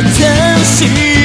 私が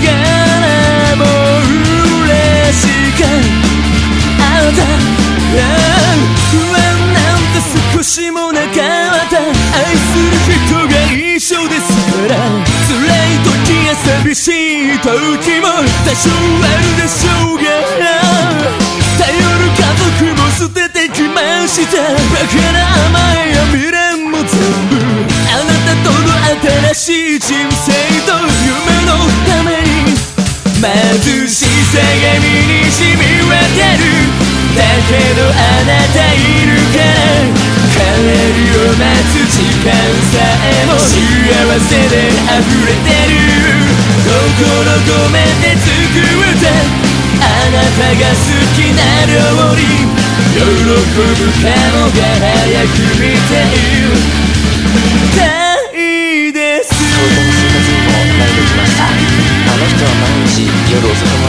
がらも嬉しかあなた不安なんて少しもなかった愛する人が一緒ですから辛い時や寂しい時も多少あるでしょうが頼る家族も捨ててきましたバカな甘えや未練も全部あなたとの新しい貧しさが身に染み渡るだけどあなたいるから帰りを待つ時間さえも幸せで溢れてる心ごめんで作ったあなたが好きな料理喜ぶ顔が早く見ていたいですそういった生活にも慣れてきましたあの人は毎日夜遅く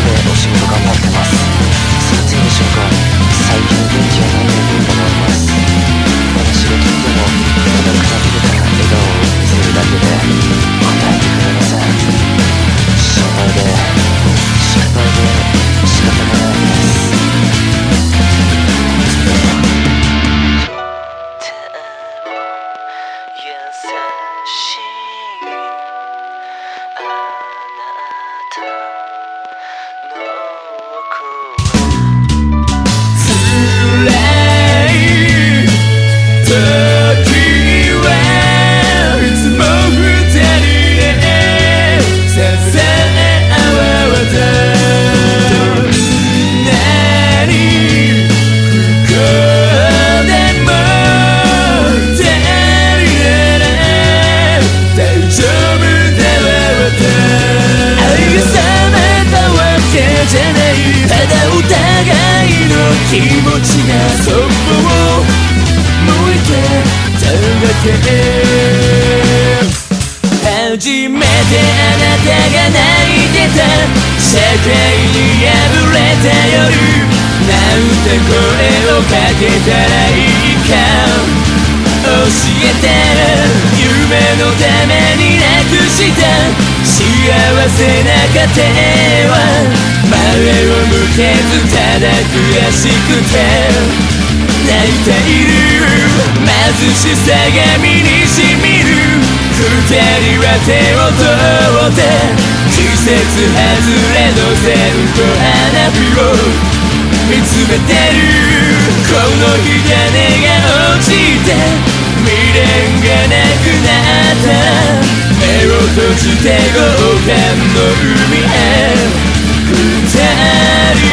気持ちがそっぽを向いてただけ初めてあなたが泣いてた社会に破れた夜なんて声をかけたらいいか教えて夢のためになくした幸せな家庭は前を向けずただ悔しくて。泣いている。貧しさが身に染みる。二人は手を取って。季節外れの線と花火を。見つめてる。この火種が落ちて。未練がなくなった。目を閉じて豪華の海へ。tener